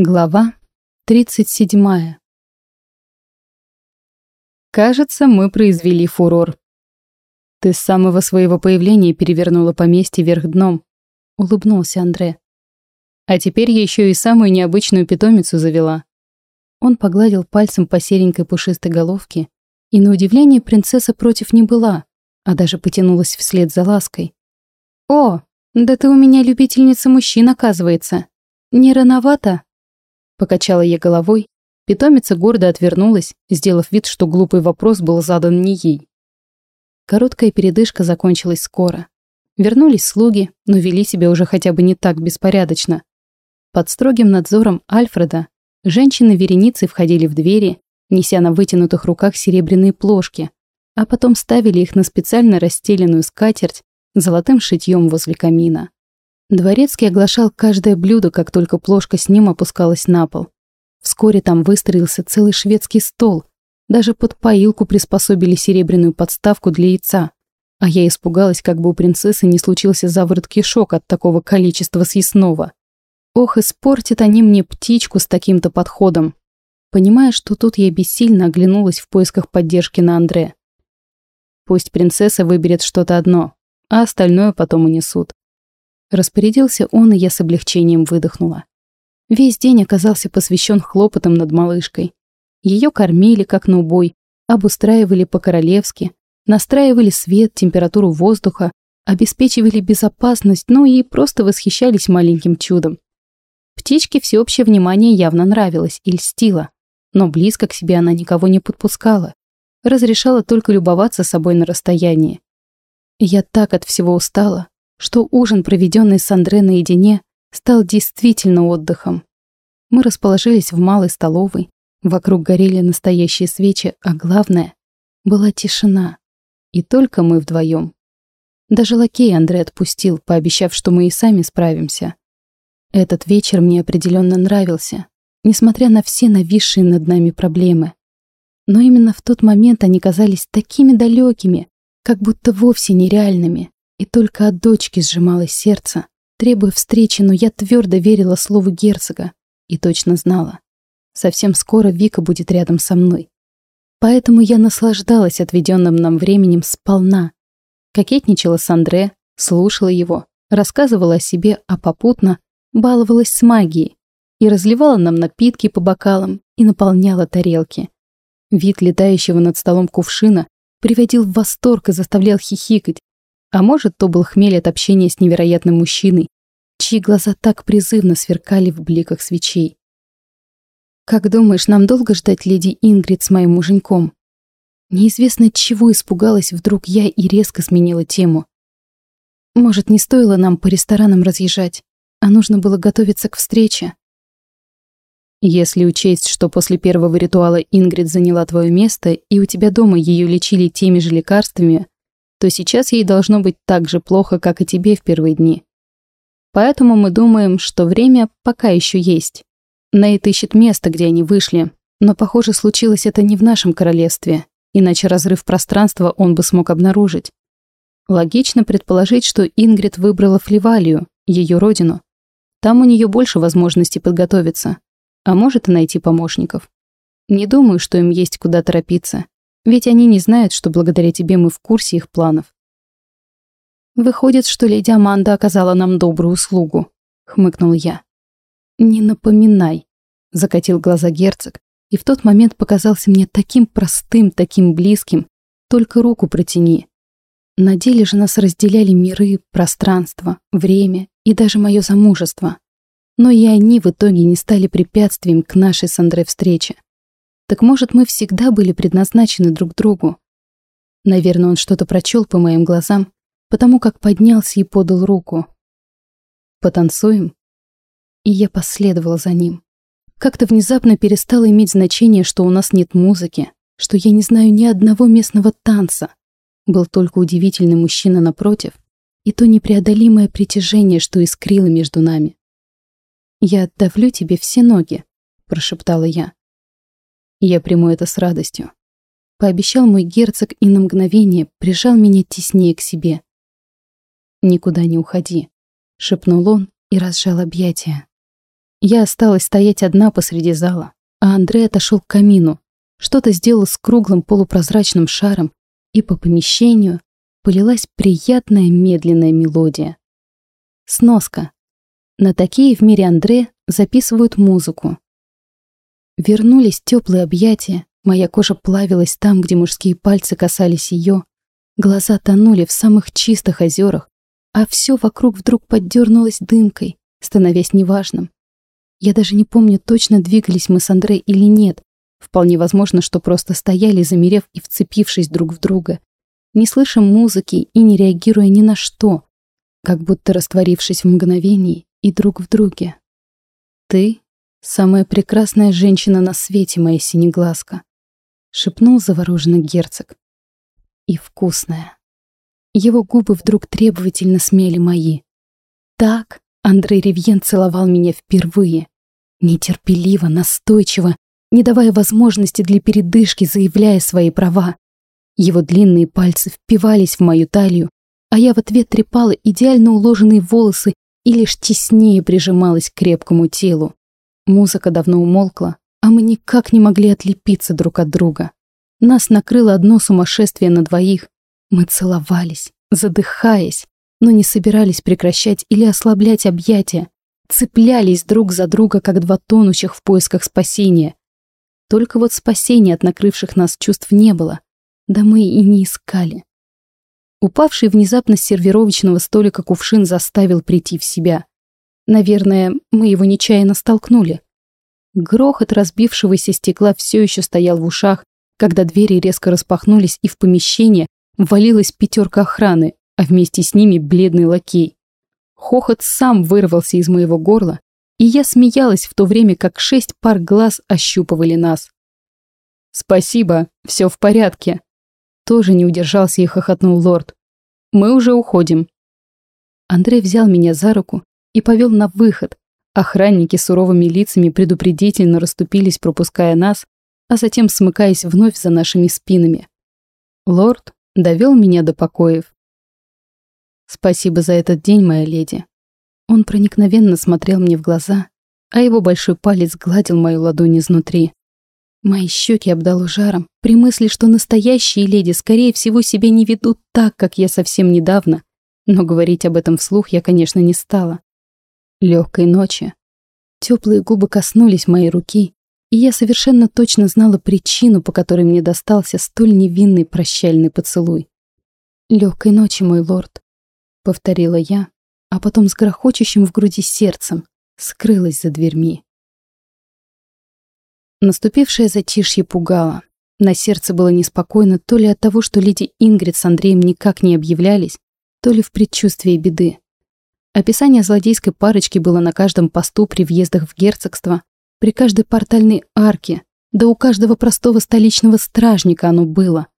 Глава 37. Кажется, мы произвели фурор. Ты с самого своего появления перевернула поместье вверх дном, улыбнулся Андре. А теперь я еще и самую необычную питомицу завела. Он погладил пальцем по серенькой пушистой головке, и на удивление принцесса против не была, а даже потянулась вслед за лаской. «О, да ты у меня любительница мужчин, оказывается. Не рановато?» Покачала я головой. Питомица гордо отвернулась, сделав вид, что глупый вопрос был задан не ей. Короткая передышка закончилась скоро. Вернулись слуги, но вели себя уже хотя бы не так беспорядочно. Под строгим надзором Альфреда женщины вереницы входили в двери, неся на вытянутых руках серебряные плошки, а потом ставили их на специально расстеленную скатерть золотым шитьем возле камина. Дворецкий оглашал каждое блюдо, как только плошка с ним опускалась на пол. Вскоре там выстроился целый шведский стол. Даже под поилку приспособили серебряную подставку для яйца. А я испугалась, как бы у принцессы не случился заворот кишок от такого количества съестного. Ох, испортят они мне птичку с таким-то подходом. Понимая, что тут я бессильно оглянулась в поисках поддержки на Андре. Пусть принцесса выберет что-то одно, а остальное потом унесут. Распорядился он, и я с облегчением выдохнула. Весь день оказался посвящен хлопотам над малышкой. Ее кормили, как на убой, обустраивали по-королевски, настраивали свет, температуру воздуха, обеспечивали безопасность, ну и просто восхищались маленьким чудом. Птичке всеобщее внимание явно нравилось и льстило, но близко к себе она никого не подпускала, разрешала только любоваться собой на расстоянии. Я так от всего устала, что ужин, проведенный с Андре наедине, стал действительно отдыхом. Мы расположились в малой столовой, вокруг горели настоящие свечи, а главное — была тишина. И только мы вдвоем. Даже лакей Андре отпустил, пообещав, что мы и сами справимся. Этот вечер мне определенно нравился, несмотря на все нависшие над нами проблемы. Но именно в тот момент они казались такими далекими, как будто вовсе нереальными. И только от дочки сжималось сердце, требуя встречи, но я твердо верила слову герцога и точно знала. Совсем скоро Вика будет рядом со мной. Поэтому я наслаждалась отведенным нам временем сполна. Кокетничала с Андре, слушала его, рассказывала о себе, а попутно баловалась с магией и разливала нам напитки по бокалам и наполняла тарелки. Вид летающего над столом кувшина приводил в восторг и заставлял хихикать, а может, то был хмель от общения с невероятным мужчиной, чьи глаза так призывно сверкали в бликах свечей. «Как думаешь, нам долго ждать леди Ингрид с моим муженьком?» Неизвестно чего испугалась вдруг я и резко сменила тему. «Может, не стоило нам по ресторанам разъезжать, а нужно было готовиться к встрече?» Если учесть, что после первого ритуала Ингрид заняла твое место, и у тебя дома ее лечили теми же лекарствами, то сейчас ей должно быть так же плохо, как и тебе в первые дни. Поэтому мы думаем, что время пока еще есть. Нейт ищет место, где они вышли, но, похоже, случилось это не в нашем королевстве, иначе разрыв пространства он бы смог обнаружить. Логично предположить, что Ингрид выбрала Фливалию, ее родину. Там у нее больше возможностей подготовиться, а может и найти помощников. Не думаю, что им есть куда торопиться. Ведь они не знают, что благодаря тебе мы в курсе их планов. Выходит, что леди Аманда оказала нам добрую услугу, хмыкнул я. Не напоминай, закатил глаза герцог, и в тот момент показался мне таким простым, таким близким, только руку протяни. На деле же нас разделяли миры, пространство, время и даже мое замужество. Но и они в итоге не стали препятствием к нашей с Андре встрече. Так может, мы всегда были предназначены друг другу? Наверное, он что-то прочел по моим глазам, потому как поднялся и подал руку. «Потанцуем?» И я последовала за ним. Как-то внезапно перестало иметь значение, что у нас нет музыки, что я не знаю ни одного местного танца. Был только удивительный мужчина напротив и то непреодолимое притяжение, что искрило между нами. «Я отдавлю тебе все ноги», — прошептала я. Я приму это с радостью. Пообещал мой герцог и на мгновение прижал меня теснее к себе. «Никуда не уходи», — шепнул он и разжал объятия. Я осталась стоять одна посреди зала, а Андрей отошел к камину, что-то сделал с круглым полупрозрачным шаром, и по помещению полилась приятная медленная мелодия. Сноска. На такие в мире Андре записывают музыку. Вернулись теплые объятия, моя кожа плавилась там, где мужские пальцы касались ее, глаза тонули в самых чистых озерах, а все вокруг вдруг поддернулось дымкой, становясь неважным. Я даже не помню, точно двигались мы с Андре или нет. Вполне возможно, что просто стояли, замерев и вцепившись друг в друга, не слыша музыки и не реагируя ни на что, как будто растворившись в мгновении и друг в друге. «Ты — самая прекрасная женщина на свете, моя синеглазка», — шепнул завороженный герцог. «И вкусная». Его губы вдруг требовательно смели мои. Так Андрей Ривьен целовал меня впервые. Нетерпеливо, настойчиво, не давая возможности для передышки, заявляя свои права. Его длинные пальцы впивались в мою талию, а я в ответ трепала идеально уложенные волосы и лишь теснее прижималась к крепкому телу. Музыка давно умолкла, а мы никак не могли отлепиться друг от друга. Нас накрыло одно сумасшествие на двоих. Мы целовались, задыхаясь, но не собирались прекращать или ослаблять объятия, цеплялись друг за друга, как два тонущих в поисках спасения. Только вот спасения от накрывших нас чувств не было, да мы и не искали. Упавший внезапно с сервировочного столика кувшин заставил прийти в себя. Наверное, мы его нечаянно столкнули. Грохот разбившегося стекла все еще стоял в ушах, когда двери резко распахнулись, и в помещение ввалилась пятерка охраны, а вместе с ними бледный лакей. Хохот сам вырвался из моего горла, и я смеялась в то время, как шесть пар глаз ощупывали нас. «Спасибо, все в порядке», — тоже не удержался и хохотнул лорд. «Мы уже уходим». Андрей взял меня за руку и повел на выход. Охранники суровыми лицами предупредительно расступились, пропуская нас, а затем смыкаясь вновь за нашими спинами. Лорд довел меня до покоев. Спасибо за этот день, моя леди. Он проникновенно смотрел мне в глаза, а его большой палец гладил мою ладонь изнутри. Мои щеки обдало жаром при мысли, что настоящие леди, скорее всего, себя не ведут так, как я совсем недавно, но говорить об этом вслух я, конечно, не стала. Легкой ночи. Теплые губы коснулись моей руки, и я совершенно точно знала причину, по которой мне достался столь невинный прощальный поцелуй. Легкой ночи, мой лорд повторила я, а потом с грохочущим в груди сердцем скрылась за дверьми. Наступившее затишье пугало. На сердце было неспокойно то ли от того, что леди Ингрид с Андреем никак не объявлялись, то ли в предчувствии беды. Описание злодейской парочки было на каждом посту при въездах в герцогство, при каждой портальной арке, да у каждого простого столичного стражника оно было.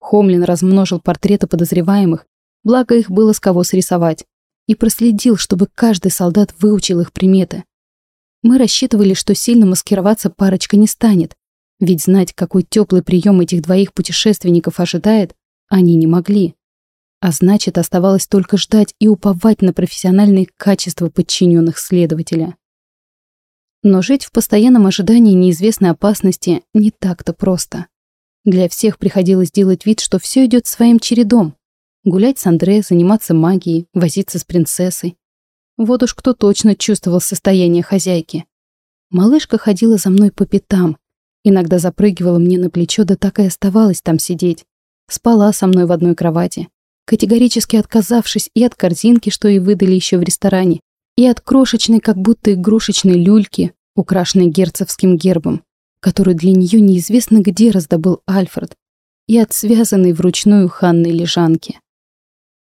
Хомлин размножил портреты подозреваемых, благо их было с кого срисовать, и проследил, чтобы каждый солдат выучил их приметы. Мы рассчитывали, что сильно маскироваться парочка не станет, ведь знать, какой теплый прием этих двоих путешественников ожидает, они не могли. А значит, оставалось только ждать и уповать на профессиональные качества подчиненных следователя. Но жить в постоянном ожидании неизвестной опасности не так-то просто. Для всех приходилось делать вид, что все идет своим чередом, Гулять с Андре, заниматься магией, возиться с принцессой. Вот уж кто точно чувствовал состояние хозяйки. Малышка ходила за мной по пятам. Иногда запрыгивала мне на плечо, да так и оставалась там сидеть. Спала со мной в одной кровати. Категорически отказавшись и от корзинки, что ей выдали еще в ресторане, и от крошечной, как будто игрушечной люльки, украшенной герцогским гербом, которую для нее неизвестно где раздобыл Альфред, и от связанной вручную ханной лежанки.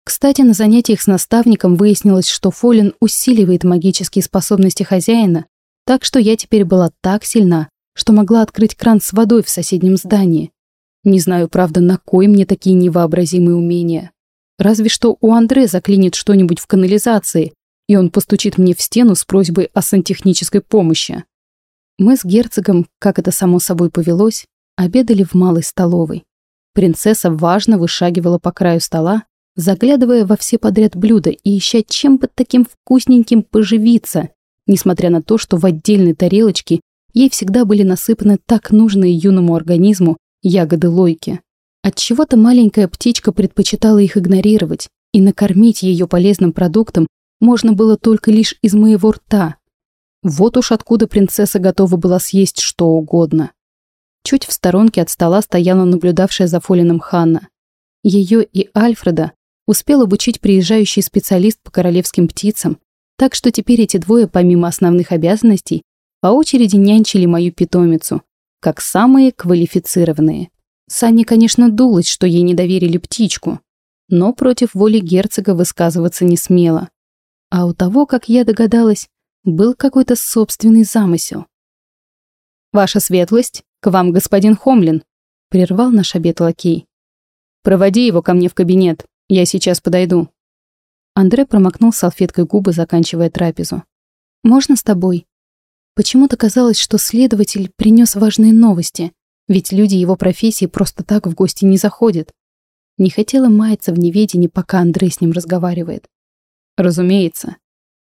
Кстати, на занятиях с наставником выяснилось, что Фолин усиливает магические способности хозяина, так что я теперь была так сильна, что могла открыть кран с водой в соседнем здании. Не знаю, правда, на кой мне такие невообразимые умения. Разве что у Андре заклинит что-нибудь в канализации, и он постучит мне в стену с просьбой о сантехнической помощи. Мы с герцогом, как это само собой повелось, обедали в малой столовой. Принцесса важно вышагивала по краю стола, заглядывая во все подряд блюда и ища чем бы таким вкусненьким поживиться, несмотря на то, что в отдельной тарелочке ей всегда были насыпаны так нужные юному организму ягоды лойки. Отчего-то маленькая птичка предпочитала их игнорировать, и накормить ее полезным продуктом можно было только лишь из моего рта. Вот уж откуда принцесса готова была съесть что угодно. Чуть в сторонке от стола стояла наблюдавшая за Фолином Ханна. Ее и Альфреда успел обучить приезжающий специалист по королевским птицам, так что теперь эти двое, помимо основных обязанностей, по очереди нянчили мою питомицу, как самые квалифицированные. Саня, конечно, дулась, что ей не доверили птичку, но против воли герцога высказываться не смела. А у того, как я догадалась, был какой-то собственный замысел. «Ваша светлость, к вам господин Хомлин», — прервал наш обед лакей. «Проводи его ко мне в кабинет, я сейчас подойду». Андре промокнул салфеткой губы, заканчивая трапезу. «Можно с тобой?» Почему-то казалось, что следователь принес важные новости, ведь люди его профессии просто так в гости не заходят. Не хотела маяться в неведении, пока Андрей с ним разговаривает. Разумеется.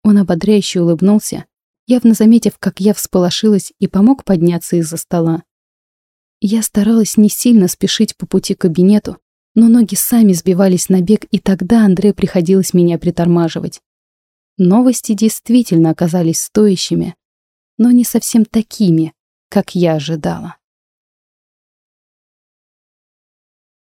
Он ободряюще улыбнулся, явно заметив, как я всполошилась и помог подняться из-за стола. Я старалась не сильно спешить по пути к кабинету, но ноги сами сбивались на бег, и тогда Андре приходилось меня притормаживать. Новости действительно оказались стоящими, но не совсем такими, как я ожидала.